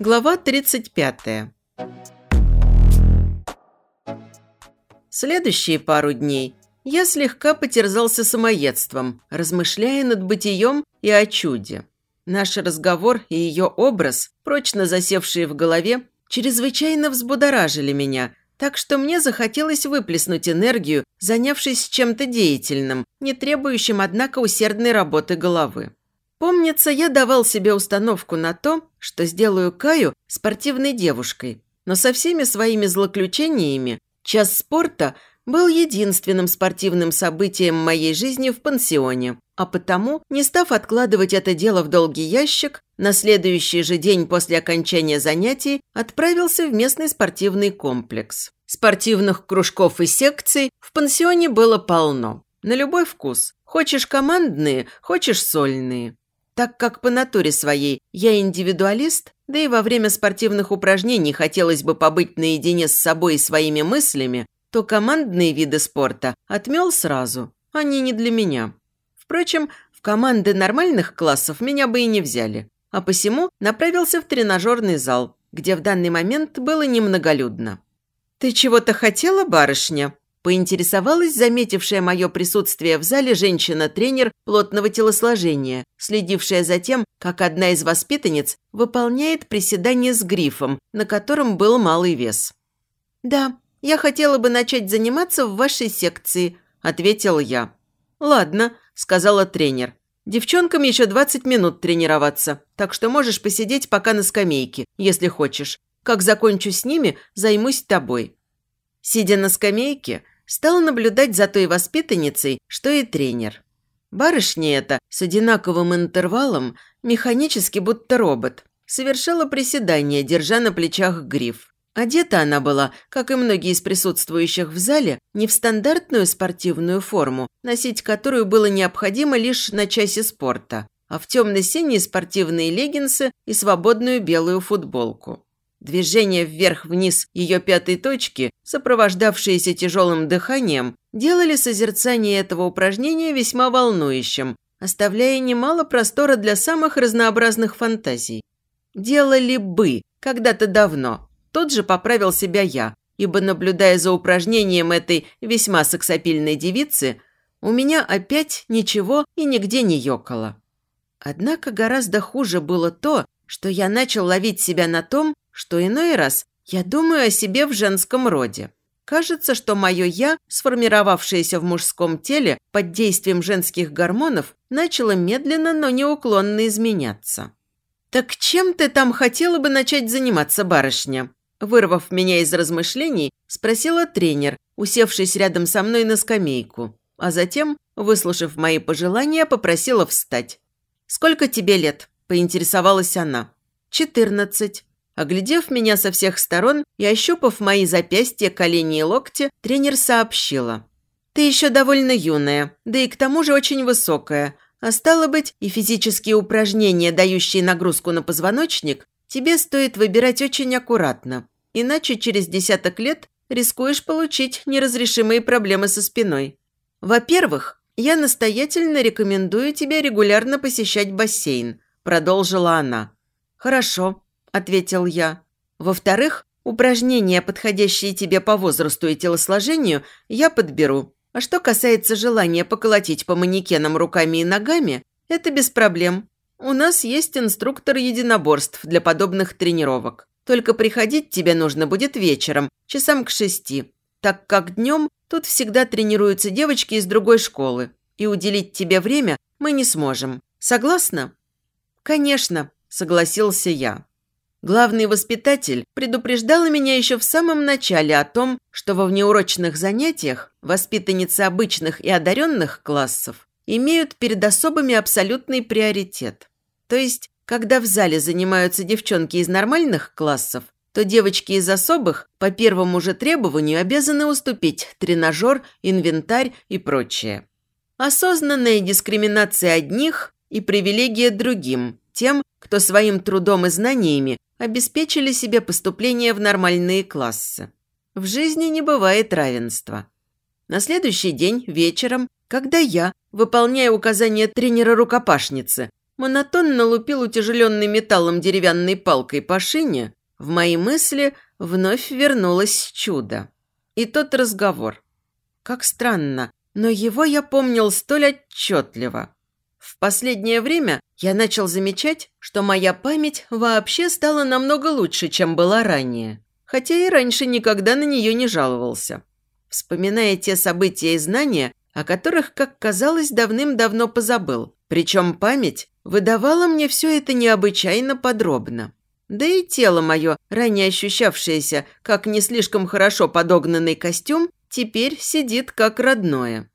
Глава 35. Следующие пару дней я слегка потерзался самоедством, размышляя над бытием и о чуде. Наш разговор и ее образ, прочно засевшие в голове, чрезвычайно взбудоражили меня, так что мне захотелось выплеснуть энергию, занявшись чем-то деятельным, не требующим, однако, усердной работы головы. Помнится, я давал себе установку на то, что сделаю Каю спортивной девушкой, но со всеми своими злоключениями час спорта был единственным спортивным событием моей жизни в пансионе, а потому, не став откладывать это дело в долгий ящик, на следующий же день после окончания занятий отправился в местный спортивный комплекс. Спортивных кружков и секций в пансионе было полно. На любой вкус. Хочешь командные, хочешь сольные. Так как по натуре своей я индивидуалист, да и во время спортивных упражнений хотелось бы побыть наедине с собой и своими мыслями, то командные виды спорта отмел сразу. Они не для меня. Впрочем, в команды нормальных классов меня бы и не взяли. А посему направился в тренажерный зал, где в данный момент было немноголюдно. «Ты чего-то хотела, барышня?» Поинтересовалась заметившая мое присутствие в зале женщина-тренер плотного телосложения, следившая за тем, как одна из воспитанниц выполняет приседание с грифом, на котором был малый вес. «Да, я хотела бы начать заниматься в вашей секции», – ответил я. «Ладно», – сказала тренер. «Девчонкам еще 20 минут тренироваться, так что можешь посидеть пока на скамейке, если хочешь. Как закончу с ними, займусь тобой». Сидя на скамейке, стал наблюдать за той воспитанницей, что и тренер. Барышня эта с одинаковым интервалом, механически будто робот, совершала приседания, держа на плечах гриф. Одета она была, как и многие из присутствующих в зале, не в стандартную спортивную форму, носить которую было необходимо лишь на часе спорта, а в темно-синие спортивные леггинсы и свободную белую футболку. Движение вверх-вниз ее пятой точки, сопровождавшиеся тяжелым дыханием, делали созерцание этого упражнения весьма волнующим, оставляя немало простора для самых разнообразных фантазий. Делали бы, когда-то давно. Тот же поправил себя я, ибо, наблюдая за упражнением этой весьма сексапильной девицы, у меня опять ничего и нигде не ёкало. Однако гораздо хуже было то, что я начал ловить себя на том, что иной раз я думаю о себе в женском роде. Кажется, что мое «я», сформировавшееся в мужском теле под действием женских гормонов, начало медленно, но неуклонно изменяться. «Так чем ты там хотела бы начать заниматься, барышня?» Вырвав меня из размышлений, спросила тренер, усевшись рядом со мной на скамейку, а затем, выслушав мои пожелания, попросила встать. «Сколько тебе лет?» – поинтересовалась она. «Четырнадцать». Оглядев меня со всех сторон и ощупав мои запястья, колени и локти, тренер сообщила. «Ты еще довольно юная, да и к тому же очень высокая, а стало быть, и физические упражнения, дающие нагрузку на позвоночник, тебе стоит выбирать очень аккуратно, иначе через десяток лет рискуешь получить неразрешимые проблемы со спиной. Во-первых, я настоятельно рекомендую тебе регулярно посещать бассейн», – продолжила она. «Хорошо», ответил я. Во-вторых, упражнения, подходящие тебе по возрасту и телосложению, я подберу. А что касается желания поколотить по манекенам руками и ногами, это без проблем. У нас есть инструктор единоборств для подобных тренировок. Только приходить тебе нужно будет вечером, часам к шести, так как днем тут всегда тренируются девочки из другой школы, и уделить тебе время мы не сможем. Согласна? Конечно, согласился я. Главный воспитатель предупреждала меня еще в самом начале о том, что во внеурочных занятиях воспитанницы обычных и одаренных классов имеют перед особыми абсолютный приоритет. То есть, когда в зале занимаются девчонки из нормальных классов, то девочки из особых по первому же требованию обязаны уступить тренажер, инвентарь и прочее. Осознанная дискриминация одних и привилегия другим, тем, кто своим трудом и знаниями обеспечили себе поступление в нормальные классы. В жизни не бывает равенства. На следующий день вечером, когда я, выполняя указания тренера-рукопашницы, монотонно лупил утяжеленной металлом деревянной палкой по шине, в мои мысли вновь вернулось чудо. И тот разговор. Как странно, но его я помнил столь отчетливо. В последнее время я начал замечать, что моя память вообще стала намного лучше, чем была ранее, хотя и раньше никогда на нее не жаловался. Вспоминая те события и знания, о которых, как казалось, давным-давно позабыл, причем память выдавала мне все это необычайно подробно. Да и тело мое, ранее ощущавшееся как не слишком хорошо подогнанный костюм, теперь сидит как родное.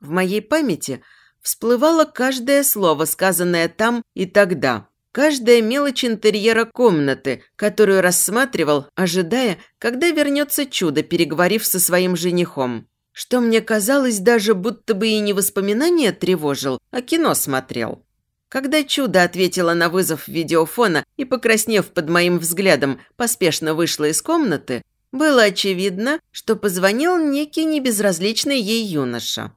В моей памяти всплывало каждое слово, сказанное там и тогда, каждая мелочь интерьера комнаты, которую рассматривал, ожидая, когда вернется чудо, переговорив со своим женихом. Что мне казалось даже, будто бы и не воспоминания тревожил, а кино смотрел. Когда чудо ответила на вызов видеофона и, покраснев под моим взглядом, поспешно вышла из комнаты, было очевидно, что позвонил некий небезразличный ей юноша.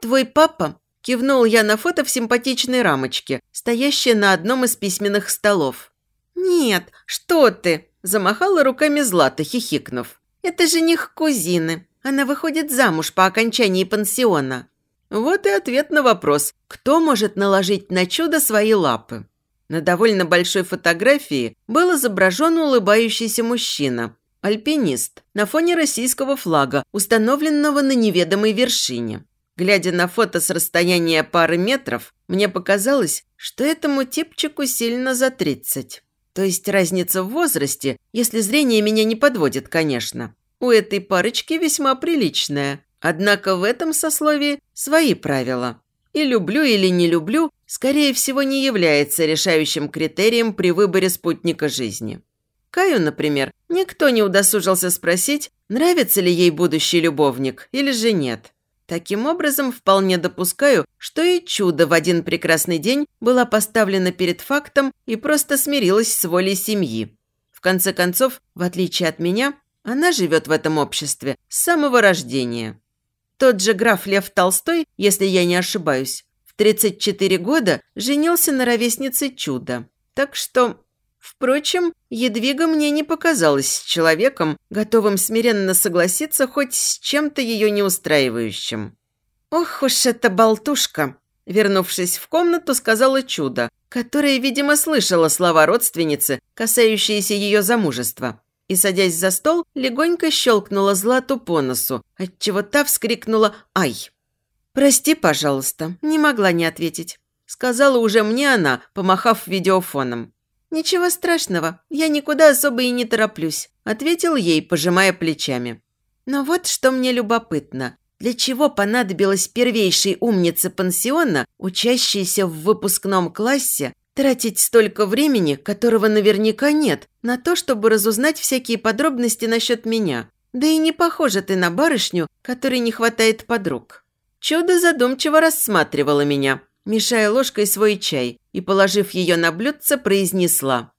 «Твой папа?» – кивнул я на фото в симпатичной рамочке, стоящей на одном из письменных столов. «Нет, что ты!» – замахала руками Злата, хихикнув. «Это жених кузины. Она выходит замуж по окончании пансиона». Вот и ответ на вопрос, кто может наложить на чудо свои лапы. На довольно большой фотографии был изображен улыбающийся мужчина, альпинист, на фоне российского флага, установленного на неведомой вершине. Глядя на фото с расстояния пары метров, мне показалось, что этому типчику сильно за 30. То есть разница в возрасте, если зрение меня не подводит, конечно. У этой парочки весьма приличная. Однако в этом сословии свои правила. И люблю или не люблю, скорее всего, не является решающим критерием при выборе спутника жизни. Каю, например, никто не удосужился спросить, нравится ли ей будущий любовник или же нет. Таким образом, вполне допускаю, что и чудо в один прекрасный день была поставлена перед фактом и просто смирилась с волей семьи. В конце концов, в отличие от меня, она живет в этом обществе с самого рождения. Тот же граф Лев Толстой, если я не ошибаюсь, в 34 года женился на ровеснице Чуда. Так что... Впрочем, Едвига мне не показалась человеком, готовым смиренно согласиться хоть с чем-то ее неустраивающим. «Ох уж эта болтушка!» Вернувшись в комнату, сказала чудо, которое, видимо, слышала слова родственницы, касающиеся ее замужества и, садясь за стол, легонько щелкнула Злату по носу, отчего та вскрикнула «Ай!». «Прости, пожалуйста, не могла не ответить», – сказала уже мне она, помахав видеофоном. «Ничего страшного, я никуда особо и не тороплюсь», – ответил ей, пожимая плечами. «Но вот что мне любопытно. Для чего понадобилось первейшей умнице пансиона, учащейся в выпускном классе, Тратить столько времени, которого наверняка нет, на то, чтобы разузнать всякие подробности насчет меня. Да и не похожа ты на барышню, которой не хватает подруг. Чудо задумчиво рассматривала меня, мешая ложкой свой чай, и, положив ее на блюдце, произнесла.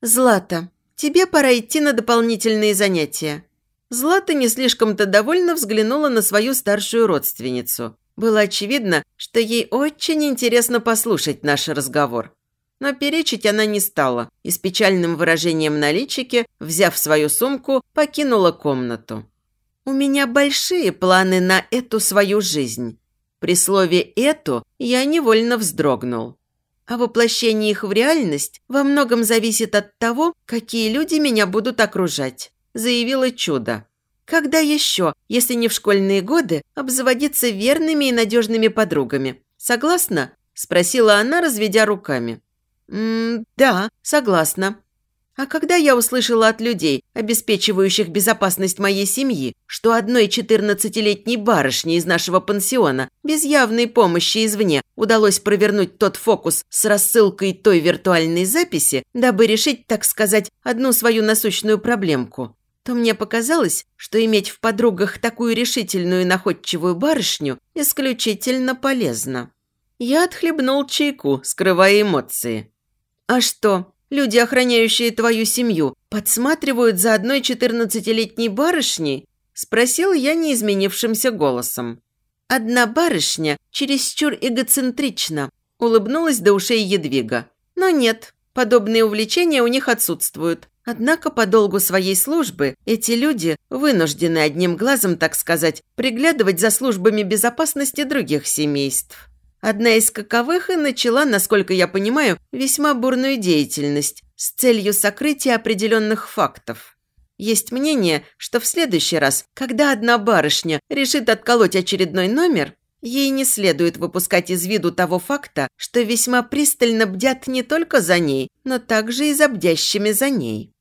«Злата, тебе пора идти на дополнительные занятия». Злата не слишком-то довольно взглянула на свою старшую родственницу. Было очевидно, что ей очень интересно послушать наш разговор. Но перечить она не стала и с печальным выражением на личике, взяв свою сумку, покинула комнату. «У меня большие планы на эту свою жизнь». При слове «эту» я невольно вздрогнул. А воплощение их в реальность во многом зависит от того, какие люди меня будут окружать, заявила чудо. Когда еще, если не в школьные годы, обзаводиться верными и надежными подругами? Согласна?» – спросила она, разведя руками. «М да, согласна. А когда я услышала от людей, обеспечивающих безопасность моей семьи, что одной четырнадцатилетней барышне из нашего пансиона без явной помощи извне удалось провернуть тот фокус с рассылкой той виртуальной записи, дабы решить, так сказать, одну свою насущную проблемку, то мне показалось, что иметь в подругах такую решительную и находчивую барышню исключительно полезно. Я отхлебнул чайку, скрывая эмоции. «А что, люди, охраняющие твою семью, подсматривают за одной четырнадцатилетней барышней?» – спросил я неизменившимся голосом. «Одна барышня чересчур эгоцентрична», – улыбнулась до ушей Едвига. Но нет, подобные увлечения у них отсутствуют. Однако по долгу своей службы эти люди вынуждены одним глазом, так сказать, приглядывать за службами безопасности других семейств. Одна из каковых и начала, насколько я понимаю, весьма бурную деятельность с целью сокрытия определенных фактов. Есть мнение, что в следующий раз, когда одна барышня решит отколоть очередной номер, ей не следует выпускать из виду того факта, что весьма пристально бдят не только за ней, но также и за бдящими за ней.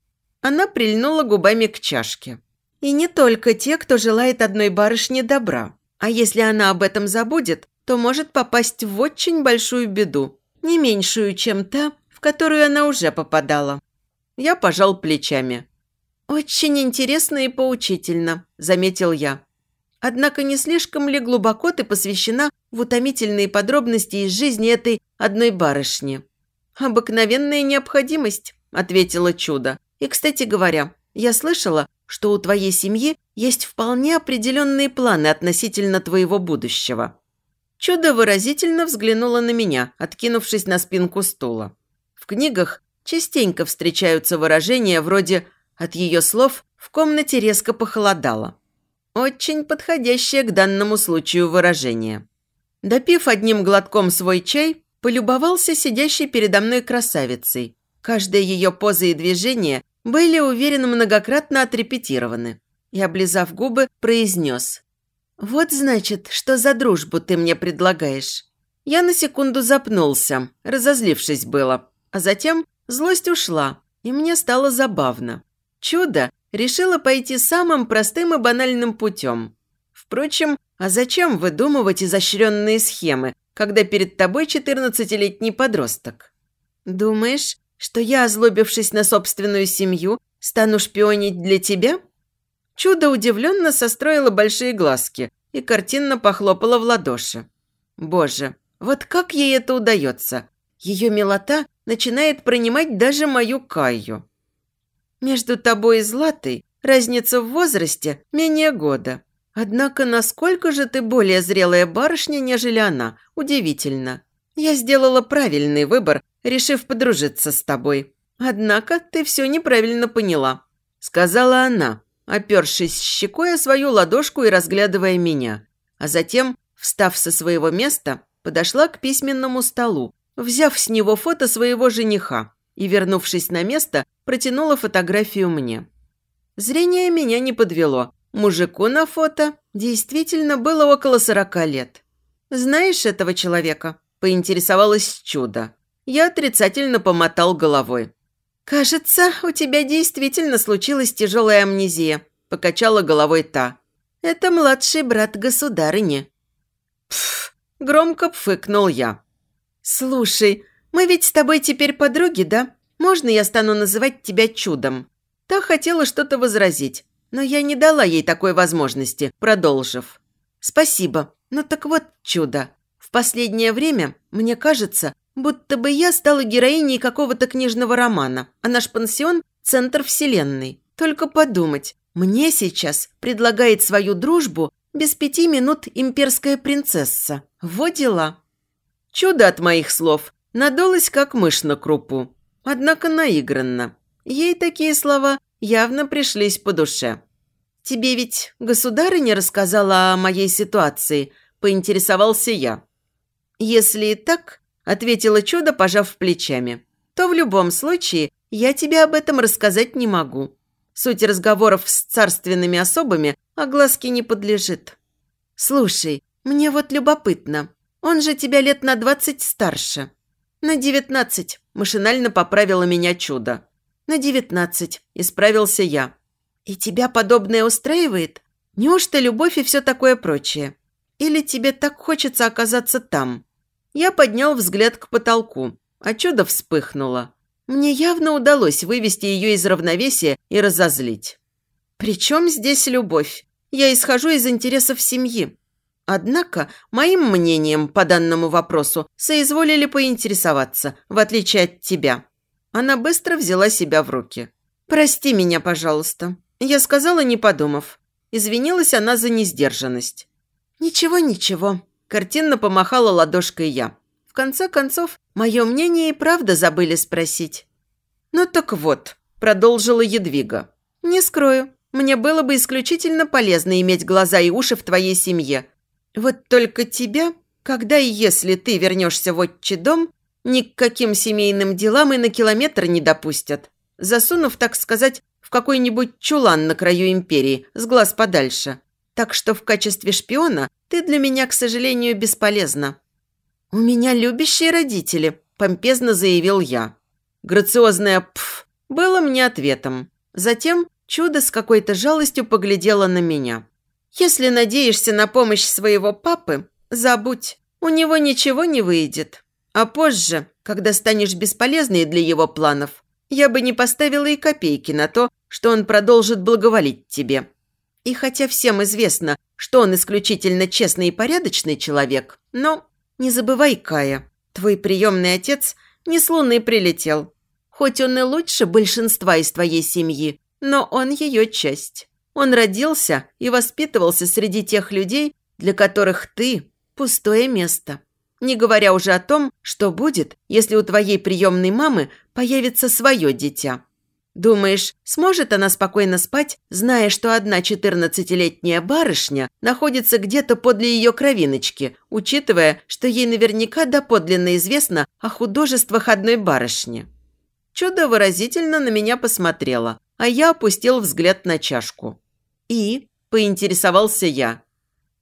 Она прильнула губами к чашке. И не только те, кто желает одной барышне добра. А если она об этом забудет, то может попасть в очень большую беду, не меньшую, чем та, в которую она уже попадала. Я пожал плечами. «Очень интересно и поучительно», – заметил я. Однако не слишком ли глубоко ты посвящена в утомительные подробности из жизни этой одной барышни? «Обыкновенная необходимость», – ответила чудо. «И, кстати говоря, я слышала, что у твоей семьи есть вполне определенные планы относительно твоего будущего. Чудо выразительно взглянула на меня, откинувшись на спинку стула. В книгах частенько встречаются выражения вроде «от ее слов в комнате резко похолодало». Очень подходящее к данному случаю выражение. Допив одним глотком свой чай, полюбовался сидящей передо мной красавицей. Каждая ее поза и движение были, уверенно, многократно отрепетированы. И, облизав губы, произнес «Вот, значит, что за дружбу ты мне предлагаешь?» Я на секунду запнулся, разозлившись было, а затем злость ушла, и мне стало забавно. Чудо решило пойти самым простым и банальным путем. Впрочем, а зачем выдумывать изощренные схемы, когда перед тобой 14-летний подросток? Думаешь, что я, озлобившись на собственную семью, стану шпионить для тебя?» Чудо удивленно состроило большие глазки и картинно похлопала в ладоши. Боже, вот как ей это удается? Ее милота начинает принимать даже мою Каю. Между тобой и Златой разница в возрасте менее года. Однако насколько же ты более зрелая барышня, нежели она? Удивительно. Я сделала правильный выбор, решив подружиться с тобой. Однако ты все неправильно поняла», – сказала она, опершись щекой о свою ладошку и разглядывая меня. А затем, встав со своего места, подошла к письменному столу, взяв с него фото своего жениха и, вернувшись на место, протянула фотографию мне. Зрение меня не подвело. Мужику на фото действительно было около сорока лет. «Знаешь этого человека?» – поинтересовалась чудо. Я отрицательно помотал головой. «Кажется, у тебя действительно случилась тяжелая амнезия», – покачала головой та. «Это младший брат государыни». «Пф!» – громко пфыкнул я. «Слушай, мы ведь с тобой теперь подруги, да? Можно я стану называть тебя чудом?» Та хотела что-то возразить, но я не дала ей такой возможности, продолжив. «Спасибо. Ну так вот чудо. В последнее время, мне кажется, Будто бы я стала героиней какого-то книжного романа, а наш пансион – центр вселенной. Только подумать, мне сейчас предлагает свою дружбу без пяти минут имперская принцесса. Вот дела. Чудо от моих слов надулось, как мышь на крупу. Однако наигранно. Ей такие слова явно пришлись по душе. «Тебе ведь государыня рассказала о моей ситуации?» – поинтересовался я. «Если и так, – ответила чудо, пожав плечами. «То в любом случае я тебе об этом рассказать не могу. Суть разговоров с царственными особами огласке не подлежит. Слушай, мне вот любопытно. Он же тебя лет на двадцать старше». «На девятнадцать», – машинально поправила меня чудо. «На девятнадцать», – исправился я. «И тебя подобное устраивает? Неужто любовь и все такое прочее? Или тебе так хочется оказаться там?» Я поднял взгляд к потолку, а чудо вспыхнуло. Мне явно удалось вывести ее из равновесия и разозлить. Причем здесь любовь? Я исхожу из интересов семьи. Однако, моим мнением по данному вопросу соизволили поинтересоваться, в отличие от тебя. Она быстро взяла себя в руки. «Прости меня, пожалуйста». Я сказала, не подумав. Извинилась она за несдержанность. «Ничего, ничего. Картинно помахала ладошкой я. В конце концов, мое мнение и правда забыли спросить. «Ну так вот», – продолжила Едвига. «Не скрою, мне было бы исключительно полезно иметь глаза и уши в твоей семье. Вот только тебя, когда и если ты вернешься в отчий дом, ни к каким семейным делам и на километр не допустят, засунув, так сказать, в какой-нибудь чулан на краю империи, с глаз подальше. Так что в качестве шпиона ты для меня, к сожалению, бесполезна». «У меня любящие родители», – помпезно заявил я. Грациозное «пф» было мне ответом. Затем чудо с какой-то жалостью поглядело на меня. «Если надеешься на помощь своего папы, забудь, у него ничего не выйдет. А позже, когда станешь бесполезной для его планов, я бы не поставила и копейки на то, что он продолжит благоволить тебе. И хотя всем известно, что он исключительно честный и порядочный человек, но не забывай, Кая, твой приемный отец не с луны прилетел. Хоть он и лучше большинства из твоей семьи, но он ее часть. Он родился и воспитывался среди тех людей, для которых ты – пустое место. Не говоря уже о том, что будет, если у твоей приемной мамы появится свое дитя. Думаешь, сможет она спокойно спать, зная, что одна четырнадцатилетняя барышня находится где-то подле ее кровиночки, учитывая, что ей наверняка доподлинно известно о художествах одной барышни? Чудо выразительно на меня посмотрела, а я опустил взгляд на чашку. «И?» – поинтересовался я.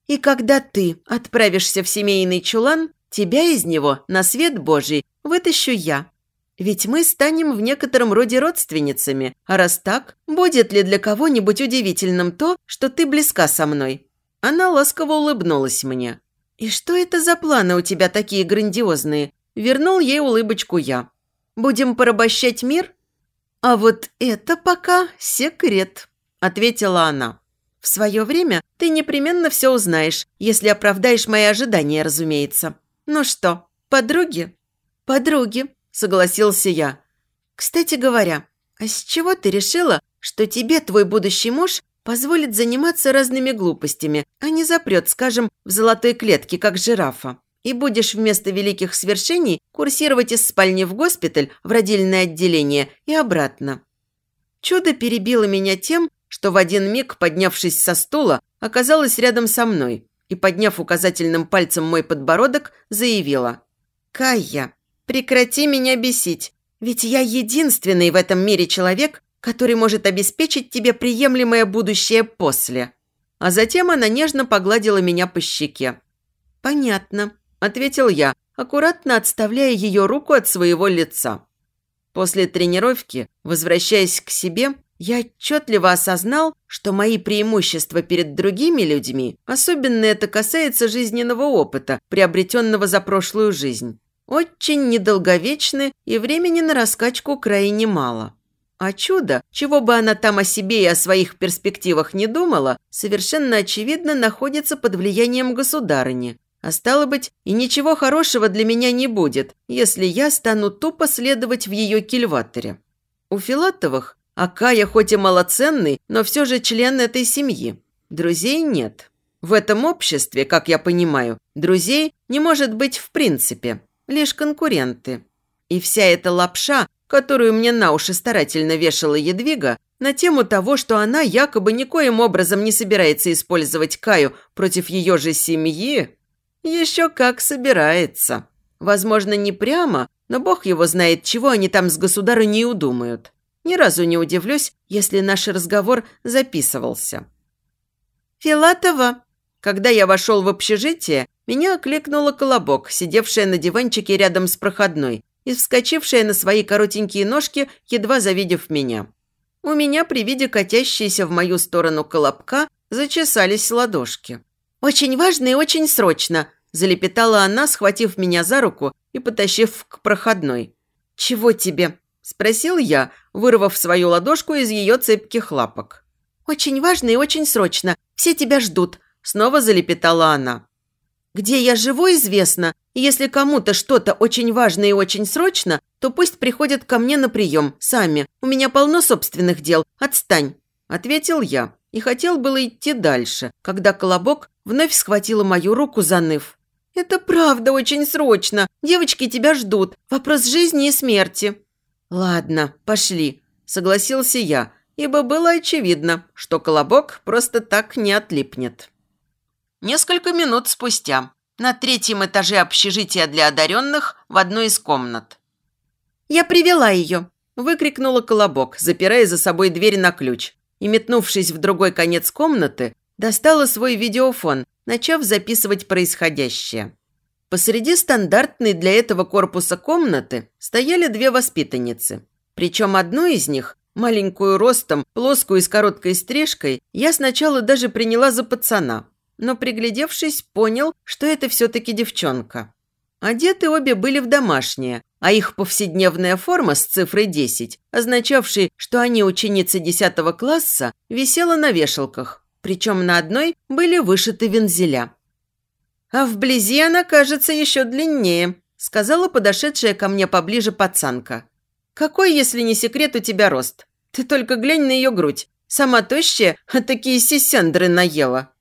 «И когда ты отправишься в семейный чулан, тебя из него на свет Божий вытащу я. Ведь мы станем в некотором роде родственницами, а раз так, будет ли для кого-нибудь удивительным то, что ты близка со мной?» Она ласково улыбнулась мне. «И что это за планы у тебя такие грандиозные?» Вернул ей улыбочку я. «Будем порабощать мир?» «А вот это пока секрет», – ответила она. «В свое время ты непременно все узнаешь, если оправдаешь мои ожидания, разумеется. Ну что, подруги?» «Подруги», – согласился я. «Кстати говоря, а с чего ты решила, что тебе твой будущий муж позволит заниматься разными глупостями, а не запрет, скажем, в золотой клетке, как жирафа?» и будешь вместо великих свершений курсировать из спальни в госпиталь в родильное отделение и обратно. Чудо перебило меня тем, что в один миг, поднявшись со стула, оказалась рядом со мной и, подняв указательным пальцем мой подбородок, заявила «Кайя, прекрати меня бесить, ведь я единственный в этом мире человек, который может обеспечить тебе приемлемое будущее после». А затем она нежно погладила меня по щеке. «Понятно», – ответил я, аккуратно отставляя ее руку от своего лица. После тренировки, возвращаясь к себе, я отчетливо осознал, что мои преимущества перед другими людьми, особенно это касается жизненного опыта, приобретенного за прошлую жизнь, очень недолговечны и времени на раскачку крайне мало. А чудо, чего бы она там о себе и о своих перспективах не думала, совершенно очевидно находится под влиянием государыни, а стало быть, и ничего хорошего для меня не будет, если я стану тупо следовать в ее кильваторе. У Филатовых Акая хоть и малоценный, но все же член этой семьи. Друзей нет. В этом обществе, как я понимаю, друзей не может быть в принципе, лишь конкуренты. И вся эта лапша, которую мне на уши старательно вешала Едвига, на тему того, что она якобы никоим образом не собирается использовать Каю против ее же семьи, еще как собирается. Возможно, не прямо, но бог его знает, чего они там с государыней удумают. Ни разу не удивлюсь, если наш разговор записывался. «Филатова!» Когда я вошел в общежитие, меня окликнула Колобок, сидевшая на диванчике рядом с проходной и вскочившая на свои коротенькие ножки, едва завидев меня. У меня при виде катящейся в мою сторону Колобка зачесались ладошки. «Очень важно и очень срочно», – залепетала она, схватив меня за руку и потащив к проходной. «Чего тебе?» – спросил я, вырвав свою ладошку из ее цепких лапок. «Очень важно и очень срочно. Все тебя ждут», – снова залепетала она. «Где я живу, известно. Если кому-то что-то очень важно и очень срочно, то пусть приходят ко мне на прием, сами. У меня полно собственных дел. Отстань», – ответил я. И хотел было идти дальше, когда Колобок вновь схватила мою руку, заныв. «Это правда очень срочно. Девочки тебя ждут. Вопрос жизни и смерти». «Ладно, пошли», – согласился я, ибо было очевидно, что колобок просто так не отлипнет. Несколько минут спустя на третьем этаже общежития для одаренных в одной из комнат. «Я привела ее!» – выкрикнула Колобок, запирая за собой дверь на ключ. И, метнувшись в другой конец комнаты, достала свой видеофон, начав записывать происходящее. Посреди стандартной для этого корпуса комнаты стояли две воспитанницы. Причем одну из них, маленькую ростом, плоскую и с короткой стрижкой, я сначала даже приняла за пацана – но, приглядевшись, понял, что это все-таки девчонка. Одеты обе были в домашнее, а их повседневная форма с цифрой 10, означавшей, что они ученицы 10 класса, висела на вешалках, причем на одной были вышиты вензеля. «А вблизи она кажется еще длиннее», – сказала подошедшая ко мне поближе пацанка. «Какой, если не секрет, у тебя рост? Ты только глянь на ее грудь. Сама тощая, а такие сисендры наела».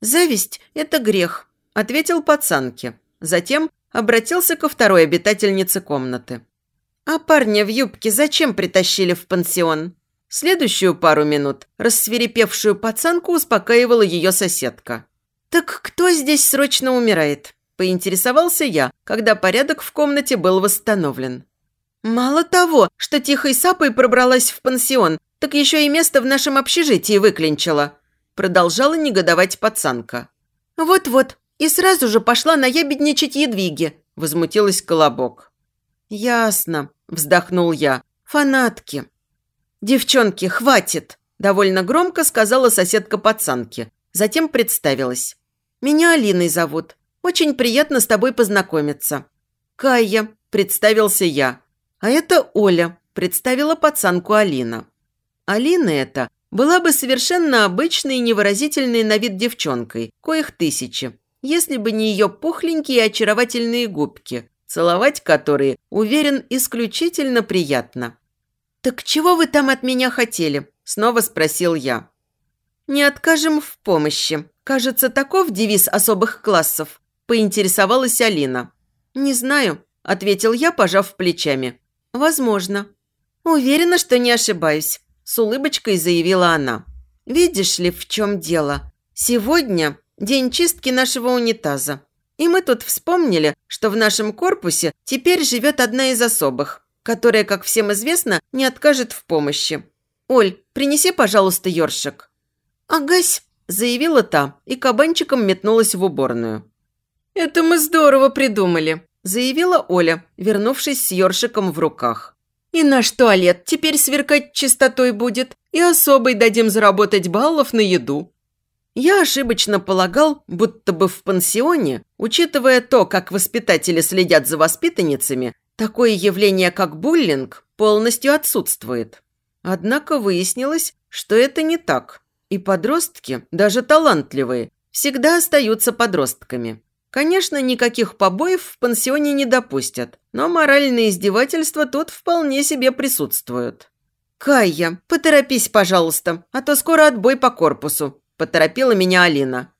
«Зависть – это грех», – ответил пацанке. Затем обратился ко второй обитательнице комнаты. «А парня в юбке зачем притащили в пансион?» Следующую пару минут рассверепевшую пацанку успокаивала ее соседка. «Так кто здесь срочно умирает?» – поинтересовался я, когда порядок в комнате был восстановлен. «Мало того, что тихой сапой пробралась в пансион, так еще и место в нашем общежитии выклинчила», Продолжала негодовать пацанка. «Вот-вот, и сразу же пошла наябедничать едвиги», – возмутилась Колобок. «Ясно», – вздохнул я. «Фанатки». «Девчонки, хватит!» – довольно громко сказала соседка пацанки. Затем представилась. «Меня Алиной зовут. Очень приятно с тобой познакомиться». «Кая», – представился я. «А это Оля», – представила пацанку Алина. Алина это была бы совершенно обычной и невыразительной на вид девчонкой, коих тысячи, если бы не ее пухленькие и очаровательные губки, целовать которые, уверен, исключительно приятно. «Так чего вы там от меня хотели?» – снова спросил я. «Не откажем в помощи. Кажется, таков девиз особых классов», – поинтересовалась Алина. «Не знаю», – ответил я, пожав плечами. «Возможно». «Уверена, что не ошибаюсь. С улыбочкой заявила она. «Видишь ли, в чем дело? Сегодня день чистки нашего унитаза. И мы тут вспомнили, что в нашем корпусе теперь живет одна из особых, которая, как всем известно, не откажет в помощи. Оль, принеси, пожалуйста, ёршик». «Агась», – заявила та и кабанчиком метнулась в уборную. «Это мы здорово придумали», – заявила Оля, вернувшись с ёршиком в руках. И наш туалет теперь сверкать чистотой будет, и особой дадим заработать баллов на еду. Я ошибочно полагал, будто бы в пансионе, учитывая то, как воспитатели следят за воспитанницами, такое явление, как буллинг, полностью отсутствует. Однако выяснилось, что это не так. И подростки, даже талантливые, всегда остаются подростками. Конечно, никаких побоев в пансионе не допустят, но моральные издевательства тут вполне себе присутствуют. «Кайя, поторопись, пожалуйста, а то скоро отбой по корпусу», – поторопила меня Алина.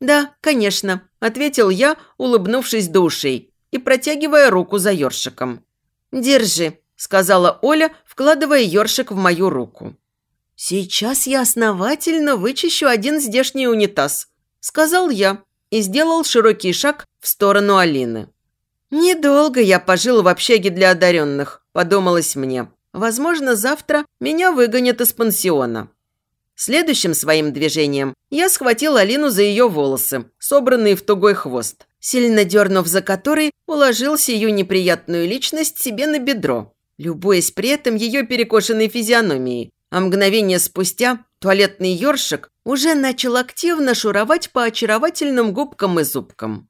«Да, конечно», – ответил я, улыбнувшись до ушей и протягивая руку за ёршиком. «Держи», – сказала Оля, вкладывая ёршик в мою руку. «Сейчас я основательно вычищу один здешний унитаз», – сказал я, и сделал широкий шаг в сторону Алины. «Недолго я пожил в общаге для одаренных», – подумалось мне. «Возможно, завтра меня выгонят из пансиона». Следующим своим движением я схватил Алину за ее волосы, собранные в тугой хвост, сильно дернув за который, уложил сию неприятную личность себе на бедро, любуясь при этом ее перекошенной физиономией, а мгновение спустя туалетный ёршик уже начал активно шуровать по очаровательным губкам и зубкам.